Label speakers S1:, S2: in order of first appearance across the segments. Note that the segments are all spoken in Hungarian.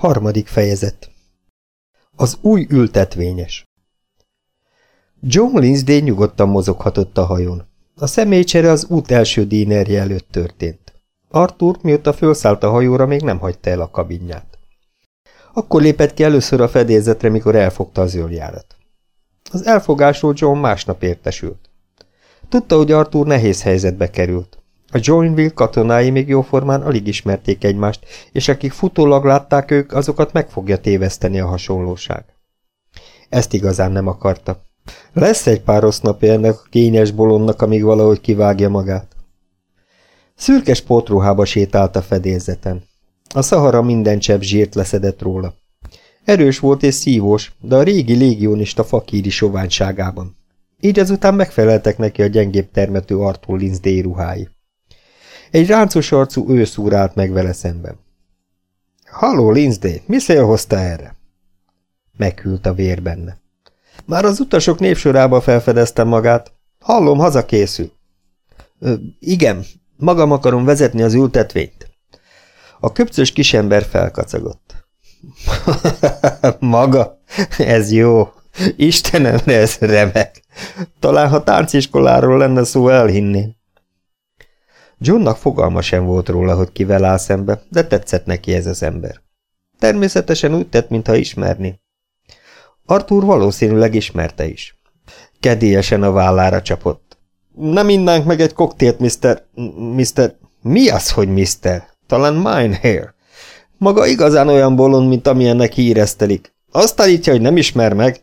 S1: Harmadik fejezet Az új ültetvényes John Lindsay nyugodtan mozoghatott a hajón. A személycsere az út első dínerje előtt történt. Arthur, mióta felszállt a hajóra, még nem hagyta el a kabinját. Akkor lépett ki először a fedélzetre, mikor elfogta az őrjárat. Az elfogásról John másnap értesült. Tudta, hogy Arthur nehéz helyzetbe került. A Joinville katonái még jóformán alig ismerték egymást, és akik futólag látták ők, azokat meg fogja téveszteni a hasonlóság. Ezt igazán nem akarta. Lesz egy pár rossz napja ennek a kényes bolondnak, amíg valahogy kivágja magát. Szürkes pótruhába sétált a fedélzeten. A szahara minden csepp zsírt leszedett róla. Erős volt és szívós, de a régi légionista fakíri soványságában. Így ezután megfeleltek neki a gyengébb termető Arthur Lindsay ruhái. Egy ráncos arcú ősz állt meg vele szemben. Haló, Lindsay, mi szél hozta erre? Meghűlt a vér benne. Már az utasok népsorába felfedeztem magát. Hallom, hazakészül. Ö, igen, magam akarom vezetni az ültetvényt. A köpcös kisember felkacagott. Maga? Ez jó. Istenem, ez remek. Talán ha tánciskoláról lenne szó, elhinném. Johnnak fogalma sem volt róla, hogy kivel áll szembe, de tetszett neki ez az ember. Természetesen úgy tett, mintha ismerni. Arthur valószínűleg ismerte is. Kedélyesen a vállára csapott. Nem innánk meg egy koktélt, Mr. Mr. Mi az, hogy Mr.? Talán mine hair. Maga igazán olyan bolond, mint amilyennek híreztelik. Azt állítja, hogy nem ismer meg.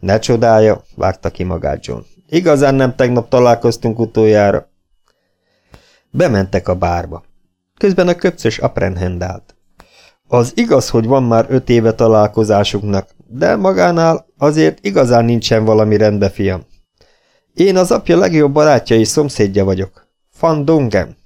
S1: Ne csodálja, vágta ki magát John. Igazán nem tegnap találkoztunk utoljára. Bementek a bárba. Közben a köpcös aprenhend állt. Az igaz, hogy van már öt éve találkozásuknak, de magánál azért igazán nincsen valami rendbe, fiam. Én az apja legjobb barátja és szomszédja vagyok. Van Dongen.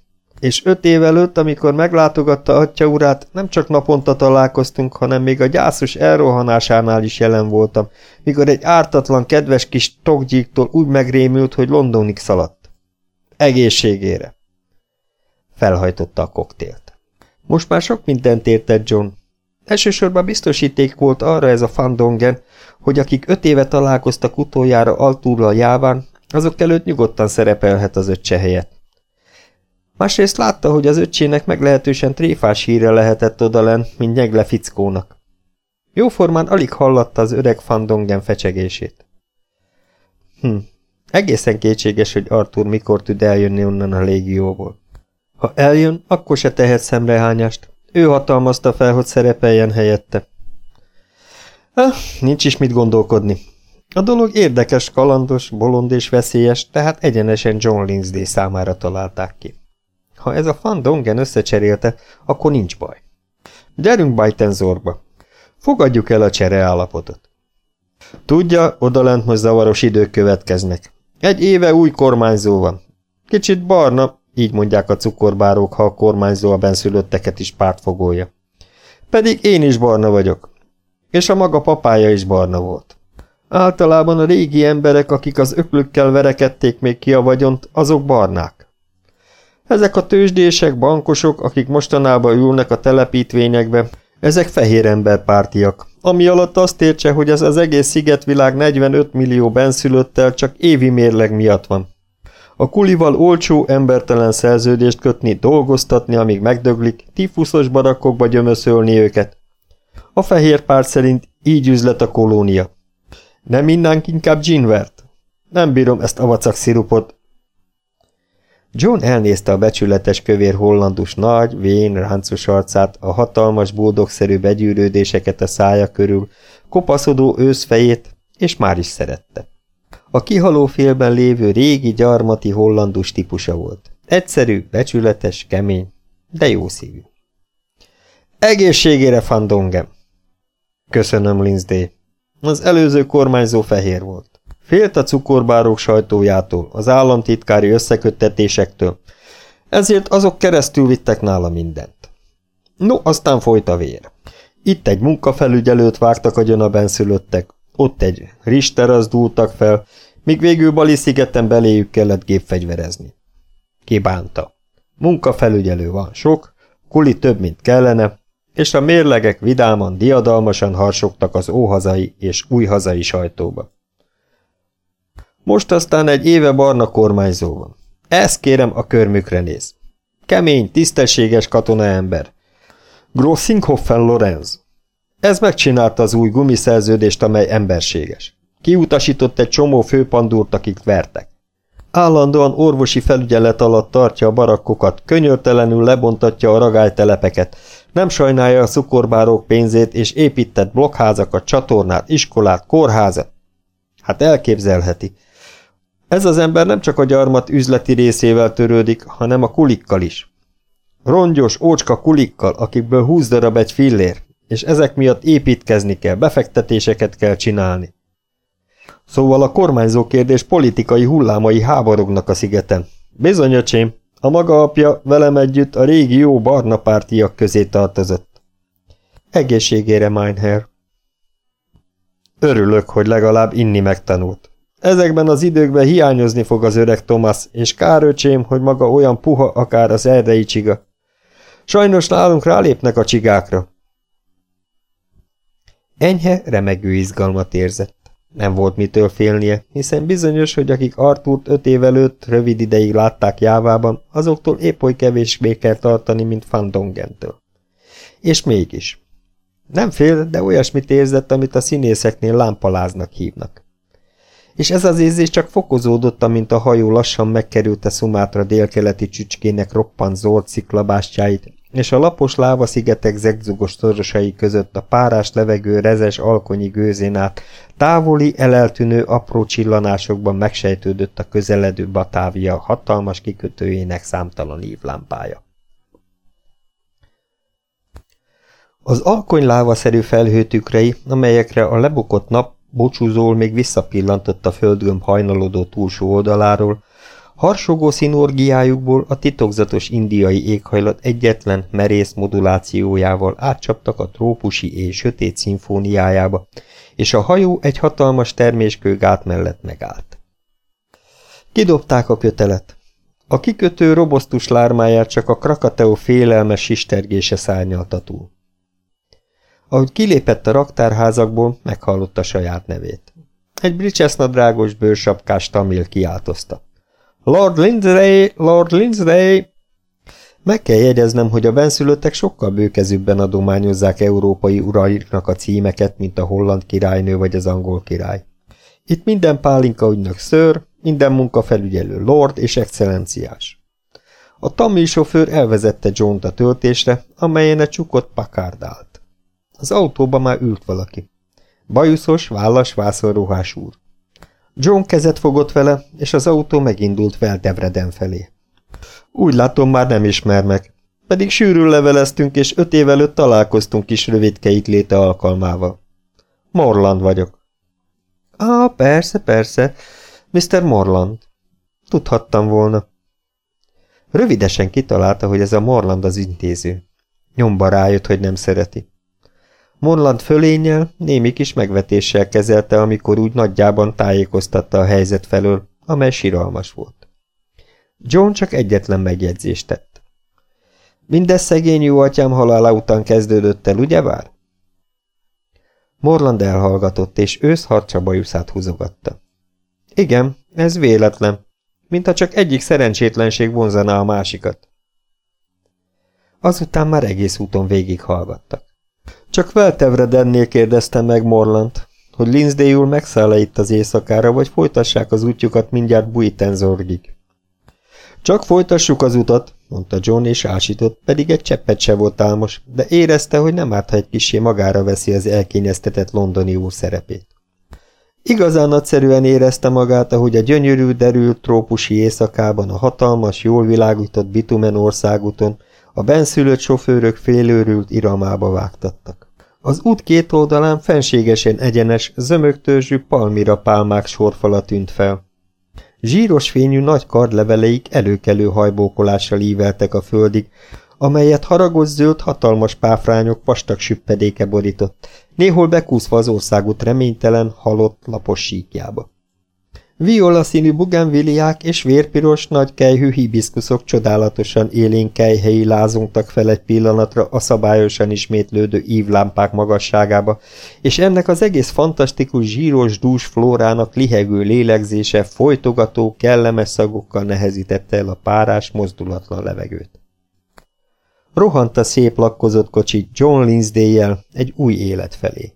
S1: És öt év előtt, amikor meglátogatta atya urát, nem csak naponta találkoztunk, hanem még a gyászos elrohanásánál is jelen voltam, mikor egy ártatlan, kedves kis tokgyíktól úgy megrémült, hogy Londonig szaladt. Egészségére! Felhajtotta a koktélt. Most már sok mindent értett John. Elsősorban biztosíték volt arra ez a fandongen, hogy akik öt éve találkoztak utoljára Altúrral jáván, azok előtt nyugodtan szerepelhet az öccse helyett. Másrészt látta, hogy az öccsének meglehetősen tréfás híre lehetett odalen, mint nyegle fickónak. Jóformán alig hallatta az öreg fandongen fecsegését. Hm, egészen kétséges, hogy Arthur mikor tud eljönni onnan a légióból. Ha eljön, akkor se tehet szemrehányást. Ő hatalmazta fel, hogy szerepeljen helyette. Eh, nincs is mit gondolkodni. A dolog érdekes, kalandos, bolond és veszélyes, tehát egyenesen John Lindsay számára találták ki. Ha ez a fan Dongen összecserélte, akkor nincs baj. Gyerünk Bajtenzorba. Fogadjuk el a csereállapotot. Tudja, odalent most zavaros idők következnek. Egy éve új kormányzó van. Kicsit barna, így mondják a cukorbárók, ha a kormányzó a benszülötteket is pártfogolja. Pedig én is barna vagyok. És a maga papája is barna volt. Általában a régi emberek, akik az öklükkel verekedték még ki a vagyont, azok barnák. Ezek a tőzsdések, bankosok, akik mostanában ülnek a telepítvényekbe, ezek fehér emberpártiak, ami alatt azt értse, hogy ez az egész szigetvilág 45 millió benszülöttel csak évi mérleg miatt van. A kulival olcsó, embertelen szerződést kötni, dolgoztatni, amíg megdöglik, tifuszos barakkokba gyömöszölni őket. A fehér párt szerint így üzlet a kolónia. Nem innánk inkább ginvert? Nem bírom ezt a vacak szirupot. John elnézte a becsületes kövér hollandus nagy, vén, ráncos arcát, a hatalmas boldogszerű begyűrődéseket a szája körül, kopaszodó őszfejét, és már is szerette. A kihaló félben lévő régi gyarmati hollandus típusa volt. Egyszerű, becsületes, kemény, de jó szívű. Egészségére, Fandongem! Köszönöm, Lindsay. Az előző kormányzó fehér volt. Félt a cukorbárok sajtójától, az államtitkári összeköttetésektől, ezért azok keresztül vittek nála mindent. No, aztán folyt a vér. Itt egy munkafelügyelőt vágtak a a benszülöttek, ott egy rister dúltak fel, míg végül Bali szigeten beléjük kellett gépfegyverezni. Kibánta. Munkafelügyelő van sok, kuli több, mint kellene, és a mérlegek vidáman, diadalmasan harsogtak az óhazai és újhazai sajtóba. Most aztán egy éve barna kormányzó van. Ezt kérem a körmükre néz. Kemény, tisztességes katonaember. Grossinghoffen Lorenz. Ez megcsinálta az új gumiszerződést, amely emberséges. Kiutasított egy csomó főpandúrt, akik vertek. Állandóan orvosi felügyelet alatt tartja a barakkokat, könyörtelenül lebontatja a ragálytelepeket, nem sajnálja a szukorbárok pénzét, és épített blokkházakat, csatornát, iskolát, kórházat. Hát elképzelheti. Ez az ember nem csak a gyarmat üzleti részével törődik, hanem a kulikkal is. Rongyos, ócska kulikkal, akikből húsz darab egy fillér, és ezek miatt építkezni kell, befektetéseket kell csinálni. Szóval a kormányzó kérdés politikai hullámai háborognak a szigeten. Bizony, öcsém, a maga apja velem együtt a régi jó barna pártiak közé tartozott. Egészségére, Meinherr. Örülök, hogy legalább inni megtanult. Ezekben az időkben hiányozni fog az öreg Thomas, és kár öcsém, hogy maga olyan puha akár az erdei csiga. Sajnos nálunk rálépnek a csigákra. Enyhe, remegő izgalmat érzett. Nem volt mitől félnie, hiszen bizonyos, hogy akik Artúrt öt év előtt rövid ideig látták jávában, azoktól épp oly kevésbé kell tartani, mint Fandongentől. És mégis. Nem fél, de olyasmit érzett, amit a színészeknél lámpaláznak hívnak. És ez az érzés csak fokozódott, amint a hajó lassan megkerülte Szumátra délkeleti csücskének roppant zord sziklabástyáit, és a lapos lávaszigetek zegzugos szorosai között a párás levegő rezes alkonyi gőzén át távoli, eleltűnő apró csillanásokban megsejtődött a közeledő Batávia hatalmas kikötőjének számtalan ívlámpája. Az alkony lávaszerű felhőtükrei, amelyekre a lebukott nap bocsúzól még visszapillantott a földgömb hajnalodó túlsó oldaláról, Harsogó szinorgiájukból a titokzatos indiai éghajlat egyetlen merész modulációjával átcsaptak a trópusi és sötét szimfóniájába, és a hajó egy hatalmas terméskő gát mellett megállt. Kidobták a kötelet. A kikötő robosztus lármáját csak a Krakateo félelmes sistergése szárnyalta túl. Ahogy kilépett a raktárházakból, meghallotta saját nevét. Egy bricsesznadrágos bőrsapkás tamil kiáltozta. Lord Lindsay, Lord Lindsay! Meg kell jegyeznem, hogy a benszülöttek sokkal bőkezűbben adományozzák európai uraiknak a címeket, mint a holland királynő vagy az angol király. Itt minden pálinka ügynök ször, minden munkafelügyelő lord és excellenciás. A tamil sofőr elvezette John-t a töltésre, amelyen egy csukott pakárd állt. Az autóba már ült valaki. Bajuszos, vállas, vászorruhás úr. John kezet fogott vele, és az autó megindult fel Devreden felé. Úgy látom, már nem ismer meg. Pedig sűrűn leveleztünk, és öt év előtt találkoztunk kis rövidkeit léte alkalmával. Morland vagyok. Á, persze, persze. Mr. Morland. Tudhattam volna. Rövidesen kitalálta, hogy ez a Morland az intéző. Nyomba rájött, hogy nem szereti. Morland fölénnyel, némi kis megvetéssel kezelte, amikor úgy nagyjában tájékoztatta a helyzet felől, amely siralmas volt. John csak egyetlen megjegyzést tett. Mindez szegény jó atyám halála után kezdődött el, ugyebár? Morland elhallgatott, és ősz harcsa bajuszát húzogatta. Igen, ez véletlen, mintha csak egyik szerencsétlenség vonzaná a másikat. Azután már egész úton végighallgattak. Csak Veltevredennél kérdeztem meg Morlant, hogy Lindsay úr megszáll -e itt az éjszakára, vagy folytassák az útjukat mindjárt Buitenzorgig. Csak folytassuk az utat, mondta John, és ásított, pedig egy cseppet se volt álmos, de érezte, hogy nem árt, ha egy kisé magára veszi az elkényeztetett londoni úr szerepét. Igazán nagyszerűen érezte magát, ahogy a gyönyörű, derült trópusi éjszakában a hatalmas, jól világított bitumen országúton a benszülött sofőrök félőrült iramába vágtattak. Az út két oldalán fenségesen egyenes, zömögtörzsű palmira pálmák sorfala tűnt fel. Zsíros fényű nagy kardleveleik előkelő hajbókolással íveltek a földig, amelyet haragos zöld hatalmas páfrányok vastag süppedéke borított, néhol bekúszva az országút reménytelen, halott, lapos síkjába. Viola színű bugenviliák és vérpiros nagy kejhű hibiszkuszok csodálatosan élénk kejhelyi lázongtak fel egy pillanatra a szabályosan ismétlődő ívlámpák magasságába, és ennek az egész fantasztikus zsíros dús flórának lihegő lélegzése folytogató, kellemes szagokkal nehezítette el a párás, mozdulatlan levegőt. Rohant a szép lakkozott kocsi John Linsdale-jel egy új élet felé.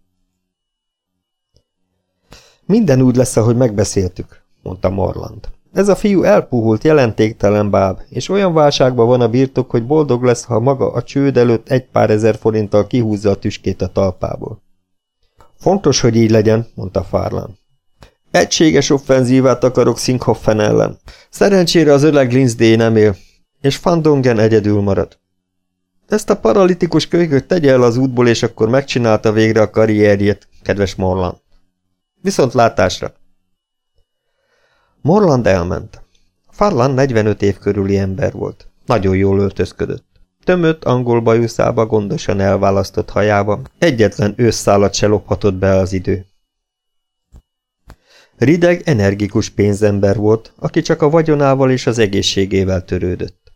S1: Minden úgy lesz, ahogy megbeszéltük, mondta Morland. Ez a fiú elpuhult, jelentéktelen báb, és olyan válságban van a birtok, hogy boldog lesz, ha maga a csőd előtt egy pár ezer forinttal kihúzza a tüskét a talpából. Fontos, hogy így legyen, mondta Farlan. Egységes offenzívát akarok Sinkhoffen ellen. Szerencsére az öreg Linzdé nem él, és Fandongen egyedül marad. Ezt a paralitikus kölyköt tegye el az útból, és akkor megcsinálta végre a karrierjét, kedves Morland. Viszont látásra! Morland elment. Farlan 45 év körüli ember volt. Nagyon jól öltözködött. Tömött angol bajuszába, gondosan elválasztott hajába, egyetlen őszszállat se lophatott be az idő. Rideg, energikus pénzember volt, aki csak a vagyonával és az egészségével törődött.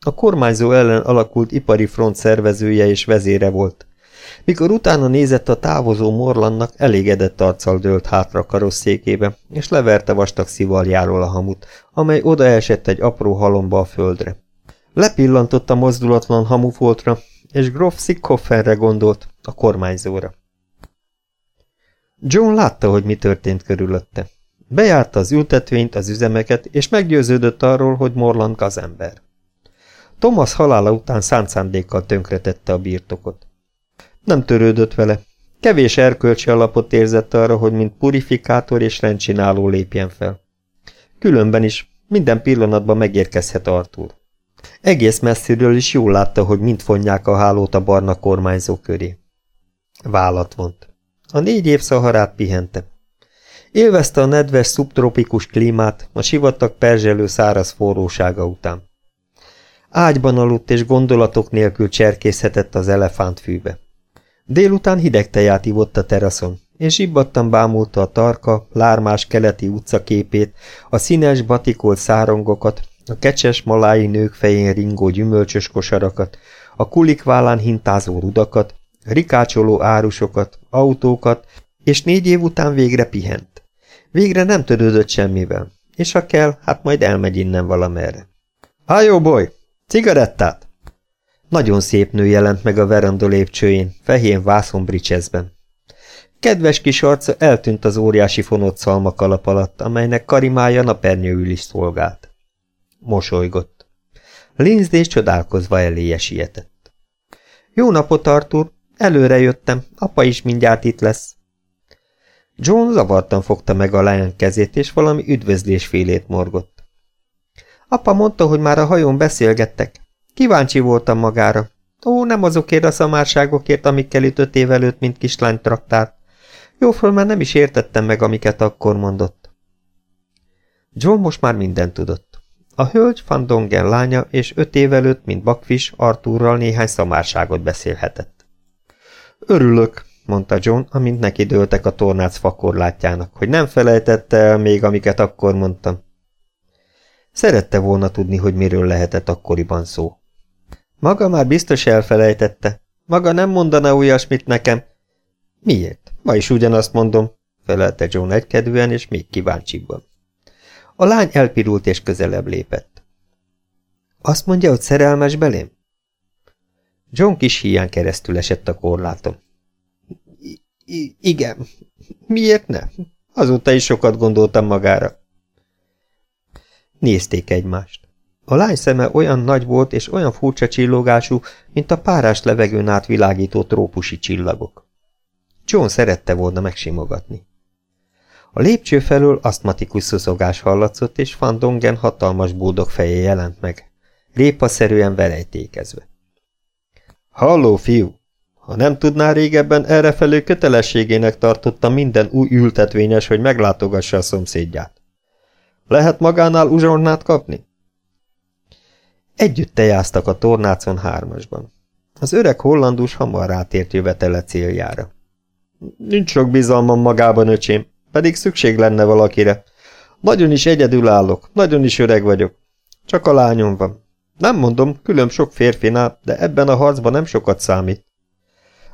S1: A kormányzó ellen alakult ipari front szervezője és vezére volt, mikor utána nézett a távozó Morlannak, elégedett arccal dőlt hátra karosszékébe, és leverte vastag szivaljáról a hamut, amely odaesett egy apró halomba a földre. Lepillantott a mozdulatlan hamufoltra, és Grof Sickhofferre gondolt, a kormányzóra. John látta, hogy mi történt körülötte. Bejárta az ültetvényt, az üzemeket, és meggyőződött arról, hogy Morland gazember. Thomas halála után szántszándékkal tönkretette a birtokot. Nem törődött vele. Kevés erkölcsi alapot érzett arra, hogy mint purifikátor és rendcsináló lépjen fel. Különben is minden pillanatban megérkezhet Artur. Egész messziről is jól látta, hogy mind fonják a hálót a barna kormányzó köré. Vállat vont. A négy év szaharát pihente. Élvezte a nedves szubtropikus klímát, a sivatag perzselő száraz forrósága után. Ágyban aludt és gondolatok nélkül cserkészhetett az elefántfűbe. Délután hideg teját ivott a teraszon, és zsibbattan bámulta a tarka, lármás keleti utcaképét, a színes batikolt szárongokat, a kecses malái nők fején ringó gyümölcsös kosarakat, a kulik vállán hintázó rudakat, rikácsoló árusokat, autókat, és négy év után végre pihent. Végre nem törődött semmivel, és ha kell, hát majd elmegy innen valamerre. – jó boly! Cigarettát! Nagyon szép nő jelent meg a veranda lépcsőjén, fehér vászonbricsezben. Kedves kis arca eltűnt az óriási fonott szalma kalap alatt, amelynek karimája napernyőül is szolgált. Mosolygott. Linzdés csodálkozva eléje sietett. Jó napot, Artur! Előre jöttem, apa is mindjárt itt lesz. John zavartan fogta meg a lány kezét, és valami üdvözlésfélét morgott. Apa mondta, hogy már a hajón beszélgettek. Kíváncsi voltam magára. Ó, nem azokért a szamárságokért, amikkel itt öt év előtt, mint kislány traktár. Jóföl már nem is értettem meg, amiket akkor mondott. John most már mindent tudott. A hölgy Van Dongen lánya, és öt év előtt, mint Bakfis, Artúrral néhány szamárságot beszélhetett. Örülök, mondta John, amint neki dőltek a tornác fakorlátjának, hogy nem felejtette el még, amiket akkor mondtam. Szerette volna tudni, hogy miről lehetett akkoriban szó. Maga már biztos elfelejtette. Maga nem mondana olyasmit nekem. Miért? Ma is ugyanazt mondom, felelte John egykedvűen és még kíváncsiban. A lány elpirult és közelebb lépett. Azt mondja, hogy szerelmes belém? John kis hián keresztül esett a korlátom. I igen. Miért ne? Azóta is sokat gondoltam magára. Nézték egymást. A lány szeme olyan nagy volt és olyan furcsa csillogású, mint a párás levegőn át világító trópusi csillagok. John szerette volna megsimogatni. A lépcső felől asztmatikus szuszogás hallatszott, és Van Dongen hatalmas boldog feje jelent meg, répaszerűen verejtékezve. Halló, fiú! Ha nem tudná régebben, errefelő kötelességének tartotta minden új ültetvényes, hogy meglátogassa a szomszédját. Lehet magánál uzsornát kapni? Együtt tejáztak a tornácon hármasban. Az öreg hollandus hamar rátért jövetele céljára. Nincs sok bizalmam magában, öcsém, pedig szükség lenne valakire. Nagyon is egyedül állok, nagyon is öreg vagyok. Csak a lányom van. Nem mondom, külön sok férfinál, de ebben a harcban nem sokat számít.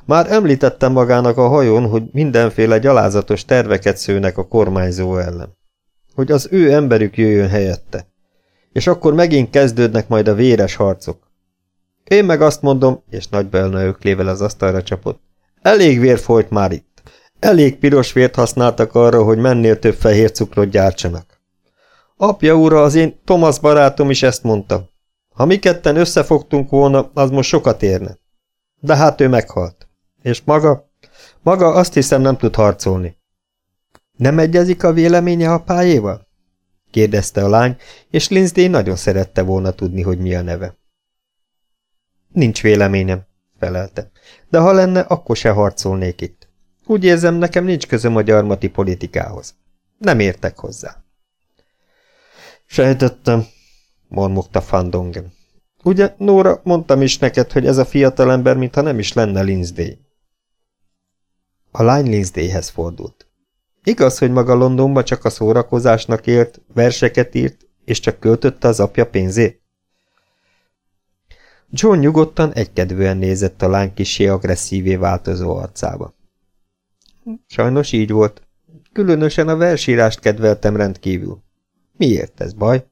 S1: Már említettem magának a hajón, hogy mindenféle gyalázatos terveket szőnek a kormányzó ellen. Hogy az ő emberük jöjjön helyette. És akkor megint kezdődnek majd a véres harcok. Én meg azt mondom, és nagy belna öklével az asztalra csapott, elég vér folyt már itt. Elég piros vért használtak arra, hogy mennél több fehér cukrot gyártsanak. Apja úra, az én Thomas barátom is ezt mondta. Ha mi ketten összefogtunk volna, az most sokat érne. De hát ő meghalt. És maga? Maga azt hiszem nem tud harcolni. Nem egyezik a véleménye a pályéval? Kérdezte a lány, és Lindsay nagyon szerette volna tudni, hogy mi a neve. Nincs véleményem, felelte. De ha lenne, akkor se harcolnék itt. Úgy érzem, nekem nincs közöm a gyarmati politikához. Nem értek hozzá. Sejtettem, mormogta Fandongen. Ugye, Nóra, mondtam is neked, hogy ez a fiatalember, mintha nem is lenne Lindsay. A lány Lindsayhez fordult. Igaz, hogy maga Londonba csak a szórakozásnak élt, verseket írt, és csak költötte az apja pénzét? John nyugodtan, egykedvűen nézett a lány kisé agresszívé változó arcába. Sajnos így volt. Különösen a versírást kedveltem rendkívül. Miért ez baj?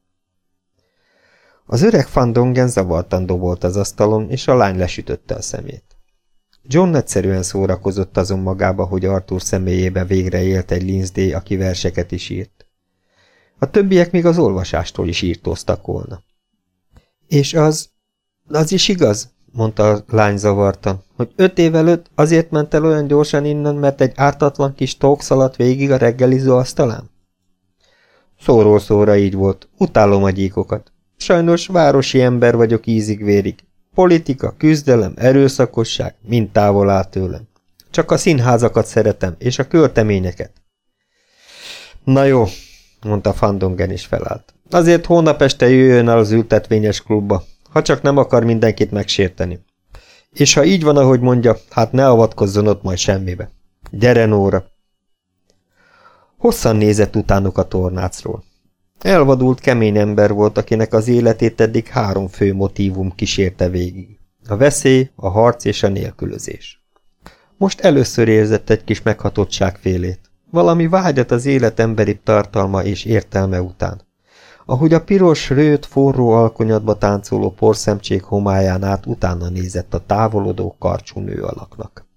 S1: Az öreg Fandongen zavartan dobolt az asztalon, és a lány lesütötte a szemét. John egyszerűen szórakozott azon magába, hogy Arthur személyébe végre élt egy Lindsay, aki verseket is írt. A többiek még az olvasástól is írtóztak volna. És az, az is igaz, mondta a lány zavartan, hogy öt év előtt azért ment el olyan gyorsan innen, mert egy ártatlan kis tók szaladt végig a reggelizó asztalán? Szóról szóra így volt, utálom a gyíkokat. Sajnos városi ember vagyok ízig-vérig. Politika, küzdelem, erőszakosság, mind távol áll tőlem. Csak a színházakat szeretem, és a költeményeket. Na jó, mondta Fandongen is felállt. Azért hónap este jöjjön el az ültetvényes klubba, ha csak nem akar mindenkit megsérteni. És ha így van, ahogy mondja, hát ne avatkozzon ott majd semmibe. Gyere, Nóra! Hosszan nézett utánuk a tornácról. Elvadult kemény ember volt, akinek az életét eddig három fő motívum kísérte végig. A veszély, a harc és a nélkülözés. Most először érzett egy kis meghatottság félét. Valami vágyat az élet emberi tartalma és értelme után. Ahogy a piros, rőt, forró alkonyatba táncoló porszemcsék homályán át utána nézett a távolodó karcsú nő alaknak.